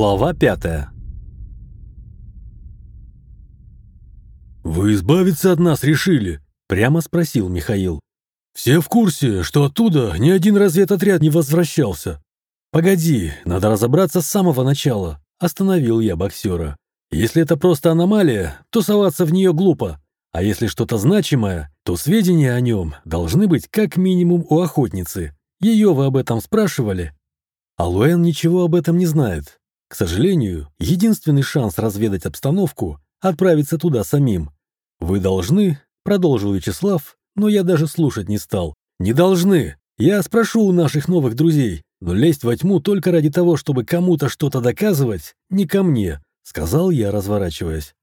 Глава пятая «Вы избавиться от нас решили?» — прямо спросил Михаил. «Все в курсе, что оттуда ни один разведотряд не возвращался». «Погоди, надо разобраться с самого начала», — остановил я боксера. «Если это просто аномалия, то соваться в нее глупо. А если что-то значимое, то сведения о нем должны быть как минимум у охотницы. Ее вы об этом спрашивали?» Алуэн ничего об этом не знает. К сожалению, единственный шанс разведать обстановку — отправиться туда самим. «Вы должны», — продолжил Вячеслав, но я даже слушать не стал. «Не должны. Я спрошу у наших новых друзей, но лезть во тьму только ради того, чтобы кому-то что-то доказывать, не ко мне», — сказал я, разворачиваясь.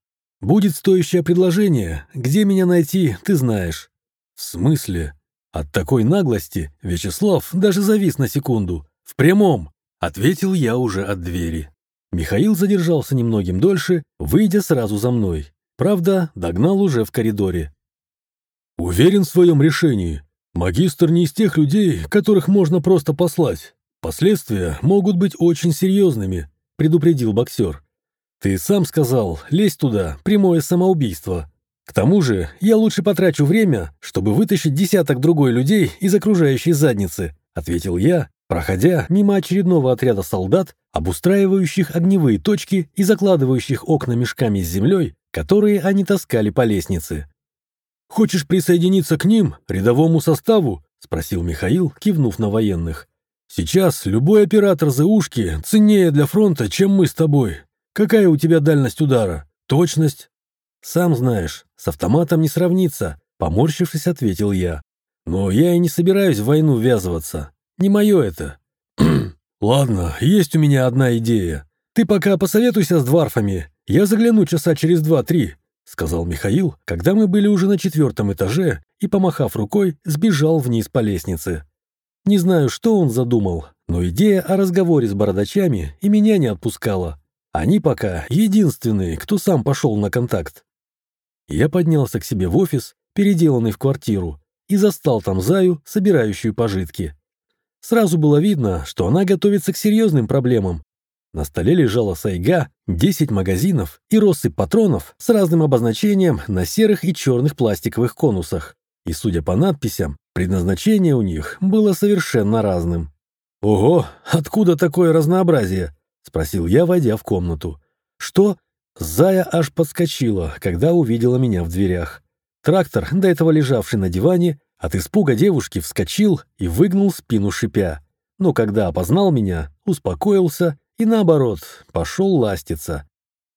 «Будет стоящее предложение. Где меня найти, ты знаешь». «В смысле?» От такой наглости Вячеслав даже завис на секунду. «В прямом!» — ответил я уже от двери. Михаил задержался немногим дольше, выйдя сразу за мной. Правда, догнал уже в коридоре. «Уверен в своем решении. Магистр не из тех людей, которых можно просто послать. Последствия могут быть очень серьезными», — предупредил боксер. «Ты сам сказал, лезь туда, прямое самоубийство. К тому же я лучше потрачу время, чтобы вытащить десяток другой людей из окружающей задницы», — ответил я, проходя мимо очередного отряда солдат, обустраивающих огневые точки и закладывающих окна мешками с землей, которые они таскали по лестнице. «Хочешь присоединиться к ним, рядовому составу?» — спросил Михаил, кивнув на военных. «Сейчас любой оператор ЗУшки ценнее для фронта, чем мы с тобой. Какая у тебя дальность удара? Точность?» «Сам знаешь, с автоматом не сравнится», — поморщившись, ответил я. «Но я и не собираюсь в войну ввязываться. Не мое это. Ладно, есть у меня одна идея. Ты пока посоветуйся с дварфами. Я загляну часа через два-три, сказал Михаил, когда мы были уже на четвертом этаже и, помахав рукой, сбежал вниз по лестнице. Не знаю, что он задумал, но идея о разговоре с бородачами и меня не отпускала. Они пока единственные, кто сам пошел на контакт. Я поднялся к себе в офис, переделанный в квартиру, и застал там Заю, собирающую пожитки. Сразу было видно, что она готовится к серьезным проблемам. На столе лежала сайга, 10 магазинов и россыпь патронов с разным обозначением на серых и черных пластиковых конусах. И, судя по надписям, предназначение у них было совершенно разным. «Ого, откуда такое разнообразие?» — спросил я, войдя в комнату. «Что?» Зая аж подскочила, когда увидела меня в дверях. Трактор, до этого лежавший на диване, от испуга девушки вскочил и выгнул спину шипя. Но когда опознал меня, успокоился и, наоборот, пошел ластиться.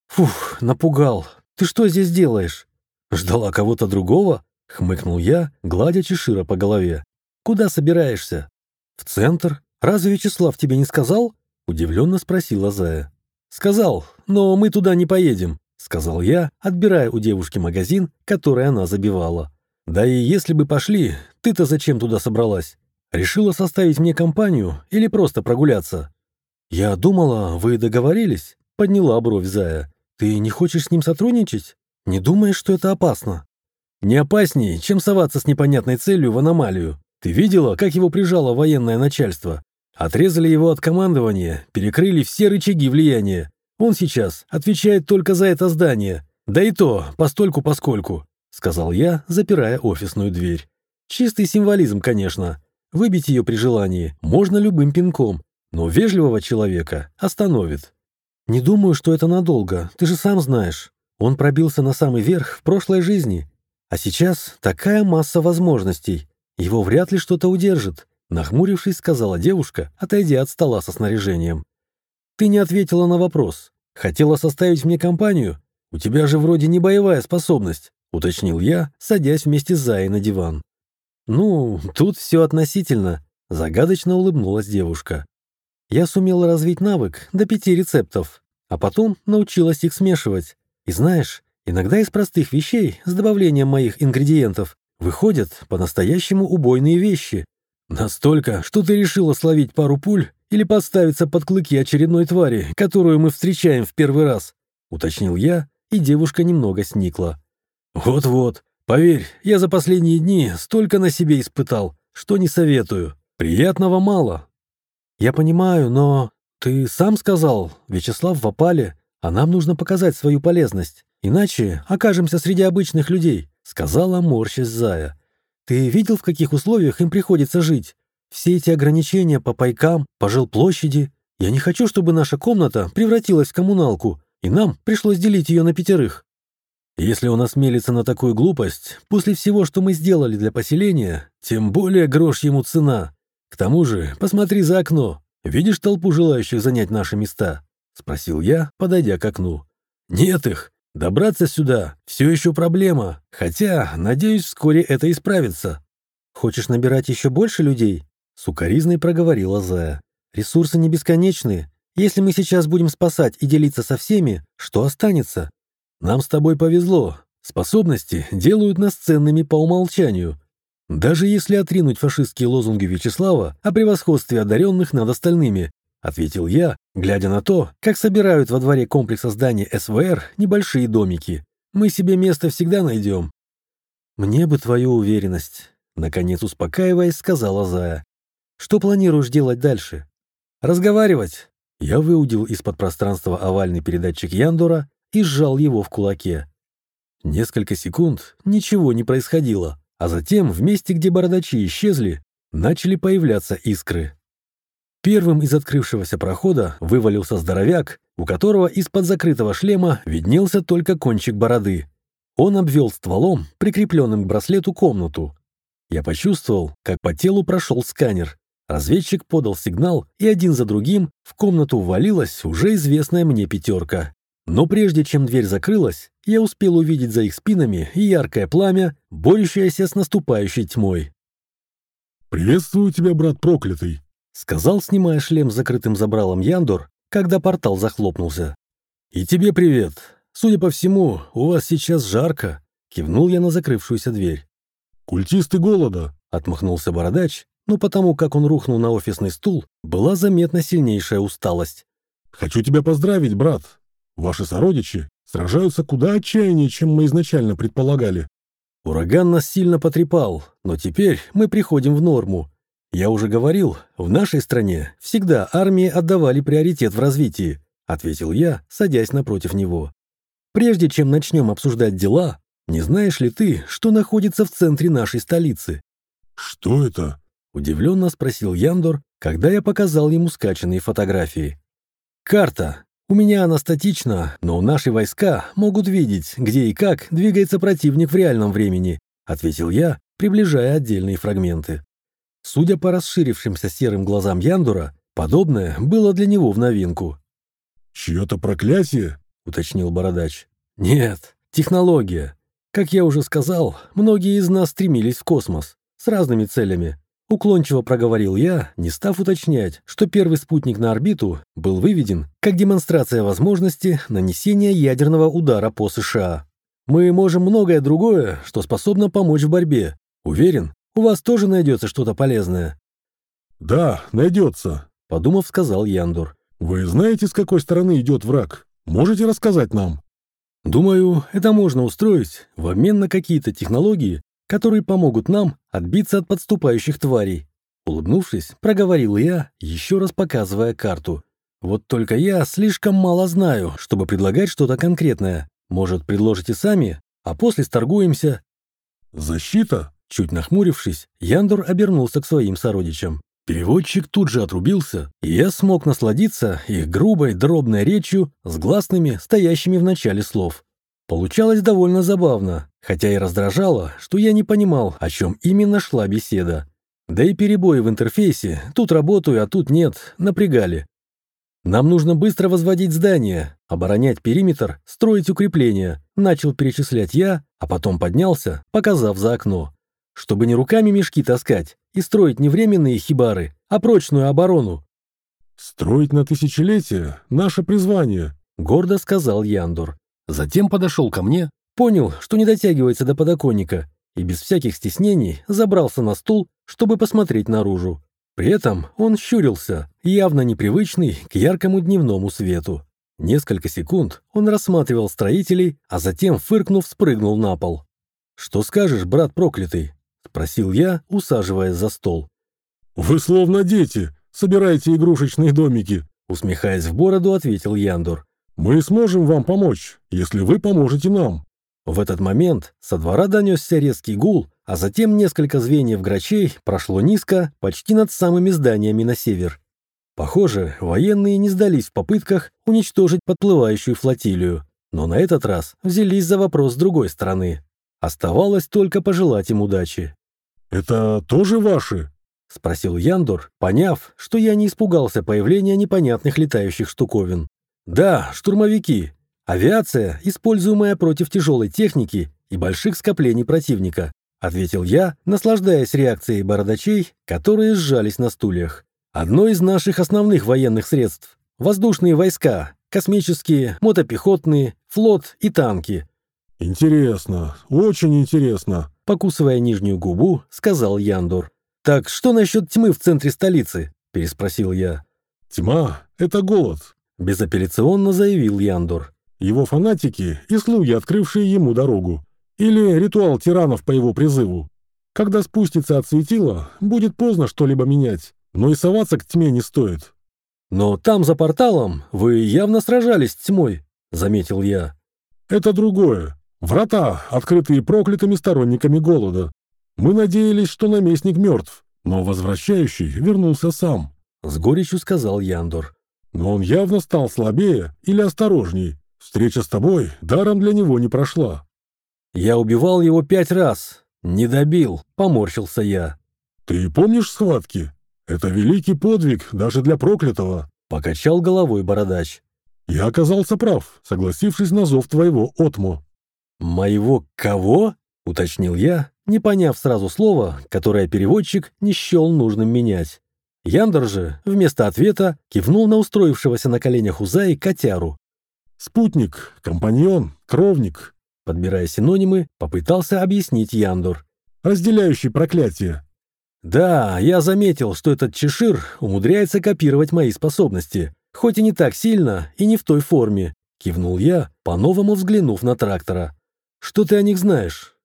«Фух, напугал. Ты что здесь делаешь?» «Ждала кого-то другого?» — хмыкнул я, гладя Чешира по голове. «Куда собираешься?» «В центр. Разве Вячеслав тебе не сказал?» — удивленно спросила Зая. «Сказал, но мы туда не поедем», — сказал я, отбирая у девушки магазин, который она забивала. Да и если бы пошли, ты-то зачем туда собралась? Решила составить мне компанию или просто прогуляться? Я думала, вы договорились, подняла бровь Зая. Ты не хочешь с ним сотрудничать? Не думаешь, что это опасно? Не опаснее, чем соваться с непонятной целью в аномалию. Ты видела, как его прижало военное начальство? Отрезали его от командования, перекрыли все рычаги влияния. Он сейчас отвечает только за это здание. Да и то, постольку-поскольку. — сказал я, запирая офисную дверь. «Чистый символизм, конечно. Выбить ее при желании можно любым пинком, но вежливого человека остановит». «Не думаю, что это надолго, ты же сам знаешь. Он пробился на самый верх в прошлой жизни. А сейчас такая масса возможностей. Его вряд ли что-то удержит», — нахмурившись, сказала девушка, отойдя от стола со снаряжением. «Ты не ответила на вопрос. Хотела составить мне компанию? У тебя же вроде не боевая способность. — уточнил я, садясь вместе с Заей на диван. «Ну, тут все относительно», — загадочно улыбнулась девушка. «Я сумела развить навык до пяти рецептов, а потом научилась их смешивать. И знаешь, иногда из простых вещей с добавлением моих ингредиентов выходят по-настоящему убойные вещи. Настолько, что ты решила словить пару пуль или подставиться под клыки очередной твари, которую мы встречаем в первый раз», — уточнил я, и девушка немного сникла. «Вот-вот. Поверь, я за последние дни столько на себе испытал, что не советую. Приятного мало». «Я понимаю, но...» «Ты сам сказал, Вячеслав в опале, а нам нужно показать свою полезность, иначе окажемся среди обычных людей», сказала морщась Зая. «Ты видел, в каких условиях им приходится жить? Все эти ограничения по пайкам, по жилплощади. Я не хочу, чтобы наша комната превратилась в коммуналку, и нам пришлось делить ее на пятерых». Если он осмелится на такую глупость, после всего, что мы сделали для поселения, тем более грош ему цена. К тому же, посмотри за окно. Видишь толпу желающих занять наши места? Спросил я, подойдя к окну. Нет их. Добраться сюда все еще проблема. Хотя, надеюсь, вскоре это исправится. Хочешь набирать еще больше людей? Сукаризной проговорила Зая. Ресурсы не бесконечны. Если мы сейчас будем спасать и делиться со всеми, что останется? Нам с тобой повезло. Способности делают нас ценными по умолчанию. Даже если отринуть фашистские лозунги Вячеслава о превосходстве одаренных над остальными, ответил я, глядя на то, как собирают во дворе комплекса зданий СВР небольшие домики. Мы себе место всегда найдем. Мне бы твою уверенность, наконец успокаиваясь, сказала Зая. Что планируешь делать дальше? Разговаривать. Я выудил из-под пространства овальный передатчик Яндора и сжал его в кулаке. Несколько секунд ничего не происходило, а затем в месте, где бородачи исчезли, начали появляться искры. Первым из открывшегося прохода вывалился здоровяк, у которого из-под закрытого шлема виднелся только кончик бороды. Он обвел стволом, прикрепленным к браслету, комнату. Я почувствовал, как по телу прошел сканер. Разведчик подал сигнал, и один за другим в комнату ввалилась уже известная мне пятерка. Но прежде чем дверь закрылась, я успел увидеть за их спинами яркое пламя, борющееся с наступающей тьмой. «Приветствую тебя, брат проклятый», — сказал, снимая шлем с закрытым забралом Яндор, когда портал захлопнулся. «И тебе привет. Судя по всему, у вас сейчас жарко», — кивнул я на закрывшуюся дверь. «Культисты голода», — отмахнулся бородач, но потому как он рухнул на офисный стул, была заметна сильнейшая усталость. «Хочу тебя поздравить, брат. Ваши сородичи сражаются куда отчаяннее, чем мы изначально предполагали. Ураган нас сильно потрепал, но теперь мы приходим в норму. Я уже говорил, в нашей стране всегда армии отдавали приоритет в развитии, ответил я, садясь напротив него. Прежде чем начнем обсуждать дела, не знаешь ли ты, что находится в центре нашей столицы? Что это? Удивленно спросил Яндор, когда я показал ему скачанные фотографии. Карта, у меня она статична, но наши войска могут видеть, где и как двигается противник в реальном времени», ответил я, приближая отдельные фрагменты. Судя по расширившимся серым глазам Яндура, подобное было для него в новинку. «Чье-то проклятие?» — уточнил Бородач. «Нет, технология. Как я уже сказал, многие из нас стремились в космос с разными целями. Уклончиво проговорил я, не став уточнять, что первый спутник на орбиту был выведен как демонстрация возможности нанесения ядерного удара по США. Мы можем многое другое, что способно помочь в борьбе. Уверен, у вас тоже найдется что-то полезное. «Да, найдется», — подумав, сказал Яндур. «Вы знаете, с какой стороны идет враг? Можете рассказать нам?» «Думаю, это можно устроить в обмен на какие-то технологии, которые помогут нам отбиться от подступающих тварей. Улыбнувшись, проговорил я, еще раз показывая карту. Вот только я слишком мало знаю, чтобы предлагать что-то конкретное. Может, предложите сами, а после сторгуемся. «Защита?» Чуть нахмурившись, Яндор обернулся к своим сородичам. Переводчик тут же отрубился, и я смог насладиться их грубой, дробной речью с гласными, стоящими в начале слов. Получалось довольно забавно, хотя и раздражало, что я не понимал, о чем именно шла беседа. Да и перебои в интерфейсе, тут работаю, а тут нет, напрягали. Нам нужно быстро возводить здание, оборонять периметр, строить укрепления, начал перечислять я, а потом поднялся, показав за окно. Чтобы не руками мешки таскать и строить не временные хибары, а прочную оборону. «Строить на тысячелетие — наше призвание», — гордо сказал Яндур. Затем подошел ко мне, понял, что не дотягивается до подоконника, и без всяких стеснений забрался на стул, чтобы посмотреть наружу. При этом он щурился, явно непривычный к яркому дневному свету. Несколько секунд он рассматривал строителей, а затем, фыркнув, спрыгнул на пол. «Что скажешь, брат проклятый?» — спросил я, усаживаясь за стол. «Вы словно дети, собираете игрушечные домики», Усмехаясь в бороду, ответил Яндор. «Мы сможем вам помочь, если вы поможете нам». В этот момент со двора донесся резкий гул, а затем несколько звеньев грачей прошло низко, почти над самыми зданиями на север. Похоже, военные не сдались в попытках уничтожить подплывающую флотилию, но на этот раз взялись за вопрос с другой стороны. Оставалось только пожелать им удачи. «Это тоже ваши?» — спросил Яндор, поняв, что я не испугался появления непонятных летающих штуковин. «Да, штурмовики. Авиация, используемая против тяжелой техники и больших скоплений противника», — ответил я, наслаждаясь реакцией бородачей, которые сжались на стульях. «Одно из наших основных военных средств — воздушные войска, космические, мотопехотные, флот и танки». «Интересно, очень интересно», — покусывая нижнюю губу, сказал Яндор. «Так что насчет тьмы в центре столицы?» — переспросил я. «Тьма — это голод», — безапелляционно заявил Яндор. «Его фанатики и слуги, открывшие ему дорогу. Или ритуал тиранов по его призыву. Когда спустится от светила, будет поздно что-либо менять, но и соваться к тьме не стоит». «Но там, за порталом, вы явно сражались с тьмой», — заметил я. «Это другое. Врата, открытые проклятыми сторонниками голода. Мы надеялись, что наместник мертв, но возвращающий вернулся сам. С горечью сказал Яндор. Но он явно стал слабее или осторожней. Встреча с тобой даром для него не прошла. Я убивал его пять раз. Не добил, поморщился я. Ты помнишь схватки? Это великий подвиг даже для проклятого. Покачал головой бородач. Я оказался прав, согласившись на зов твоего Отмо. «Моего кого?» — уточнил я, не поняв сразу слова, которое переводчик не счел нужным менять. Яндер же, вместо ответа, кивнул на устроившегося на коленях Узаи котяру. «Спутник, компаньон, кровник», подбирая синонимы, попытался объяснить Яндор. «Разделяющий проклятие». «Да, я заметил, что этот чешир умудряется копировать мои способности, хоть и не так сильно и не в той форме», кивнул я, по-новому взглянув на трактора. «Что ты о них знаешь?»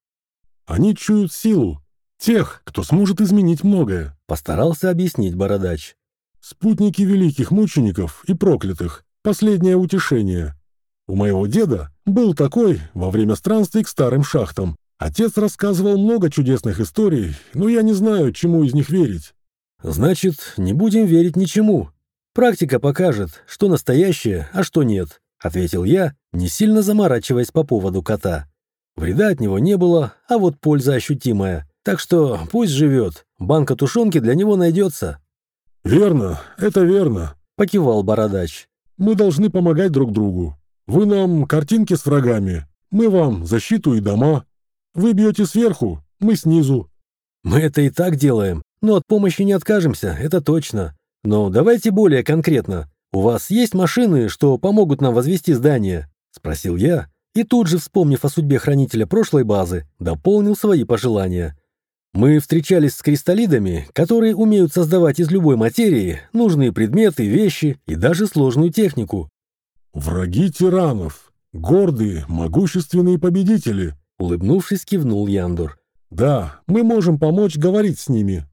Они чуют силу. Тех, кто сможет изменить многое. Постарался объяснить бородач. Спутники великих мучеников и проклятых. Последнее утешение. У моего деда был такой во время странствий к старым шахтам. Отец рассказывал много чудесных историй, но я не знаю, чему из них верить. Значит, не будем верить ничему. Практика покажет, что настоящее, а что нет, ответил я, не сильно заморачиваясь по поводу кота. Вреда от него не было, а вот польза ощутимая. Так что пусть живет, банка тушенки для него найдется. «Верно, это верно», — покивал бородач. «Мы должны помогать друг другу. Вы нам картинки с врагами, мы вам защиту и дома. Вы бьете сверху, мы снизу». «Мы это и так делаем, но от помощи не откажемся, это точно. Но давайте более конкретно. У вас есть машины, что помогут нам возвести здание?» — спросил я, и тут же, вспомнив о судьбе хранителя прошлой базы, дополнил свои пожелания. Мы встречались с кристаллидами, которые умеют создавать из любой материи нужные предметы, вещи и даже сложную технику. «Враги тиранов, гордые, могущественные победители», — улыбнувшись, кивнул Яндор. «Да, мы можем помочь говорить с ними».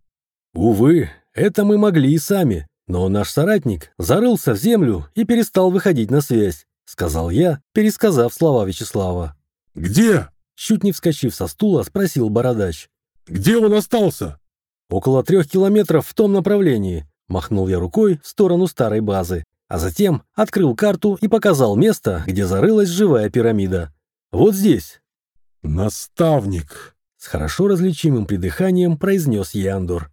«Увы, это мы могли и сами, но наш соратник зарылся в землю и перестал выходить на связь. — сказал я, пересказав слова Вячеслава. «Где?» — чуть не вскочив со стула, спросил Бородач. «Где он остался?» «Около трех километров в том направлении», — махнул я рукой в сторону старой базы, а затем открыл карту и показал место, где зарылась живая пирамида. «Вот здесь». «Наставник», — с хорошо различимым придыханием произнес Яндор.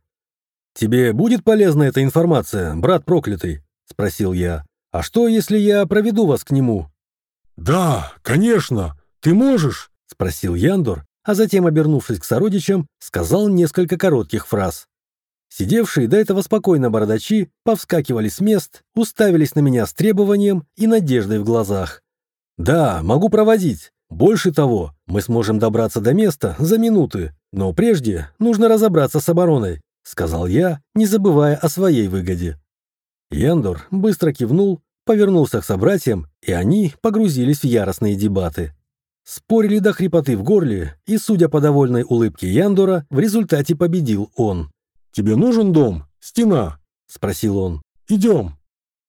«Тебе будет полезна эта информация, брат проклятый?» — спросил я. «А что, если я проведу вас к нему?» «Да, конечно. Ты можешь?» — спросил Яндор, а затем, обернувшись к сородичам, сказал несколько коротких фраз. Сидевшие до этого спокойно бородачи повскакивали с мест, уставились на меня с требованием и надеждой в глазах. «Да, могу проводить. Больше того, мы сможем добраться до места за минуты, но прежде нужно разобраться с обороной», — сказал я, не забывая о своей выгоде. Яндор быстро кивнул, повернулся к собратьям, и они погрузились в яростные дебаты. Спорили до хрипоты в горле, и, судя по довольной улыбке Яндора, в результате победил он. «Тебе нужен дом? Стена?» — спросил он. «Идем».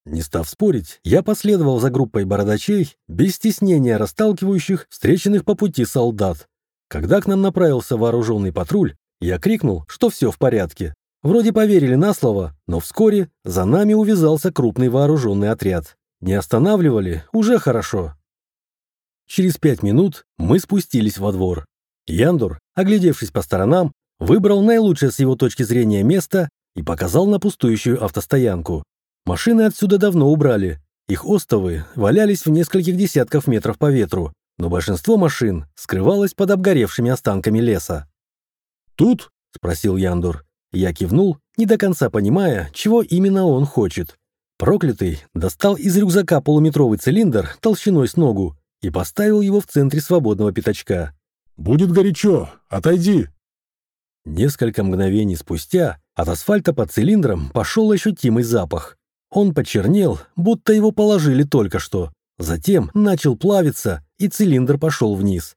Не став спорить, я последовал за группой бородачей, без стеснения расталкивающих встреченных по пути солдат. Когда к нам направился вооруженный патруль, я крикнул, что все в порядке. Вроде поверили на слово, но вскоре за нами увязался крупный вооруженный отряд. Не останавливали, уже хорошо. Через пять минут мы спустились во двор. Яндур, оглядевшись по сторонам, выбрал наилучшее с его точки зрения место и показал на пустующую автостоянку. Машины отсюда давно убрали. Их остовы валялись в нескольких десятков метров по ветру, но большинство машин скрывалось под обгоревшими останками леса. «Тут?» — спросил Яндур. Я кивнул, не до конца понимая, чего именно он хочет. Проклятый достал из рюкзака полуметровый цилиндр толщиной с ногу и поставил его в центре свободного пятачка. «Будет горячо, отойди!» Несколько мгновений спустя от асфальта под цилиндром пошел ощутимый запах. Он почернел, будто его положили только что. Затем начал плавиться, и цилиндр пошел вниз.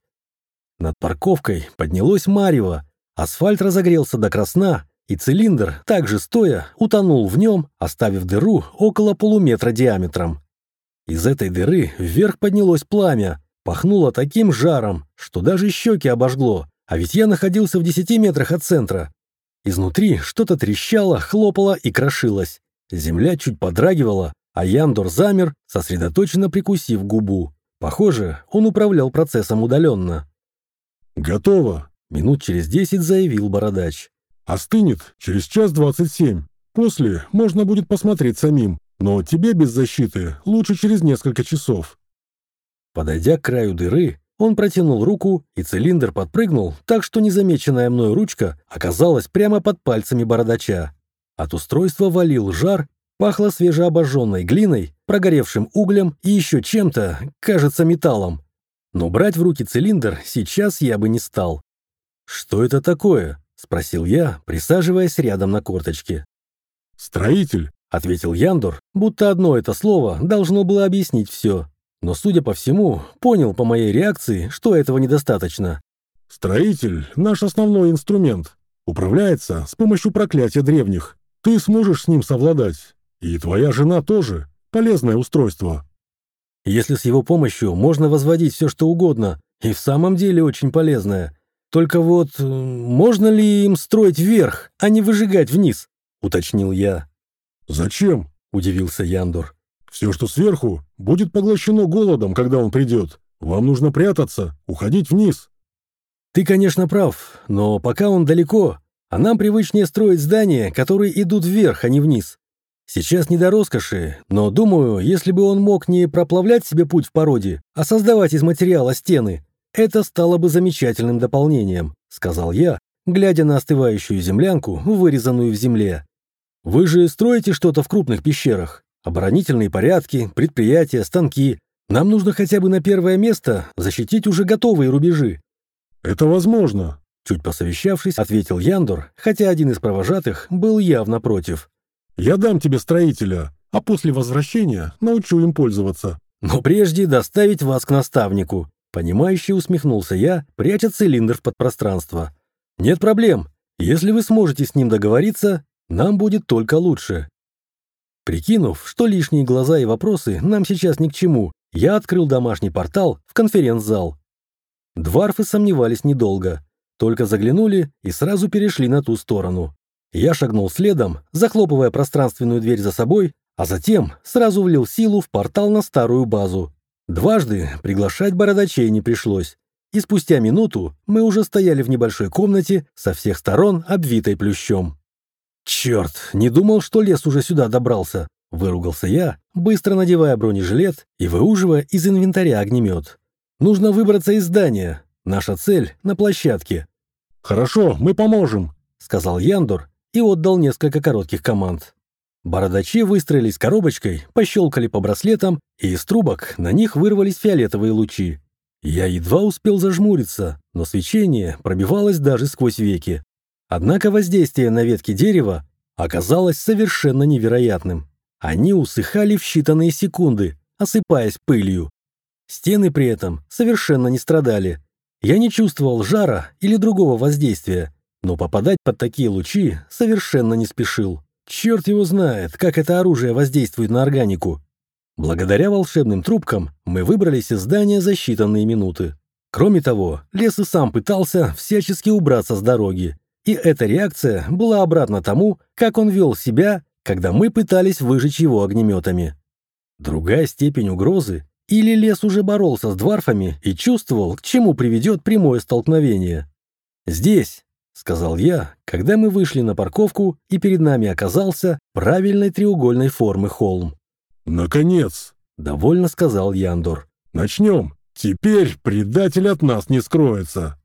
Над парковкой поднялось марево, асфальт разогрелся до красна, и цилиндр, также стоя, утонул в нем, оставив дыру около полуметра диаметром. Из этой дыры вверх поднялось пламя, пахнуло таким жаром, что даже щеки обожгло, а ведь я находился в десяти метрах от центра. Изнутри что-то трещало, хлопало и крошилось. Земля чуть подрагивала, а Яндор замер, сосредоточенно прикусив губу. Похоже, он управлял процессом удаленно. «Готово», — минут через десять заявил Бородач. «Остынет через час двадцать семь. После можно будет посмотреть самим, но тебе без защиты лучше через несколько часов». Подойдя к краю дыры, он протянул руку, и цилиндр подпрыгнул, так что незамеченная мной ручка оказалась прямо под пальцами бородача. От устройства валил жар, пахло свежеобожженной глиной, прогоревшим углем и еще чем-то, кажется, металлом. Но брать в руки цилиндр сейчас я бы не стал. «Что это такое?» — спросил я, присаживаясь рядом на корточке. «Строитель», — ответил Яндор, будто одно это слово должно было объяснить все. Но, судя по всему, понял по моей реакции, что этого недостаточно. «Строитель — наш основной инструмент. Управляется с помощью проклятия древних. Ты сможешь с ним совладать. И твоя жена тоже. Полезное устройство». Если с его помощью можно возводить все, что угодно, и в самом деле очень полезное. Только вот э, можно ли им строить вверх, а не выжигать вниз? Уточнил я. «Зачем?» — удивился Яндор. Все, что сверху, будет поглощено голодом, когда он придет. Вам нужно прятаться, уходить вниз». «Ты, конечно, прав, но пока он далеко, а нам привычнее строить здания, которые идут вверх, а не вниз. Сейчас не до роскоши, но, думаю, если бы он мог не проплавлять себе путь в породе, а создавать из материала стены, это стало бы замечательным дополнением», — сказал я, глядя на остывающую землянку, вырезанную в земле. «Вы же строите что-то в крупных пещерах?» Оборонительные порядки, предприятия, станки. Нам нужно хотя бы на первое место защитить уже готовые рубежи». «Это возможно», — чуть посовещавшись, ответил Яндор, хотя один из провожатых был явно против. «Я дам тебе строителя, а после возвращения научу им пользоваться». «Но прежде доставить вас к наставнику», — понимающе усмехнулся я, пряча цилиндр в подпространство. «Нет проблем. Если вы сможете с ним договориться, нам будет только лучше. Прикинув, что лишние глаза и вопросы нам сейчас ни к чему, я открыл домашний портал в конференц-зал. Дварфы сомневались недолго, только заглянули и сразу перешли на ту сторону. Я шагнул следом, захлопывая пространственную дверь за собой, а затем сразу влил силу в портал на старую базу. Дважды приглашать бородачей не пришлось, и спустя минуту мы уже стояли в небольшой комнате со всех сторон обвитой плющом. «Черт, не думал, что лес уже сюда добрался», — выругался я, быстро надевая бронежилет и выуживая из инвентаря огнемет. «Нужно выбраться из здания. Наша цель — на площадке». «Хорошо, мы поможем», — сказал Яндор и отдал несколько коротких команд. Бородачи выстроились коробочкой, пощелкали по браслетам, и из трубок на них вырвались фиолетовые лучи. Я едва успел зажмуриться, но свечение пробивалось даже сквозь веки. Однако воздействие на ветки дерева оказалось совершенно невероятным. Они усыхали в считанные секунды, осыпаясь пылью. Стены при этом совершенно не страдали. Я не чувствовал жара или другого воздействия, но попадать под такие лучи совершенно не спешил. Черт его знает, как это оружие воздействует на органику. Благодаря волшебным трубкам мы выбрались из здания за считанные минуты. Кроме того, лес и сам пытался всячески убраться с дороги. И эта реакция была обратна тому, как он вел себя, когда мы пытались выжечь его огнеметами. Другая степень угрозы или лес уже боролся с дварфами и чувствовал, к чему приведет прямое столкновение. «Здесь», — сказал я, когда мы вышли на парковку, и перед нами оказался правильной треугольной формы холм. «Наконец!» — довольно сказал Яндор. «Начнем. Теперь предатель от нас не скроется».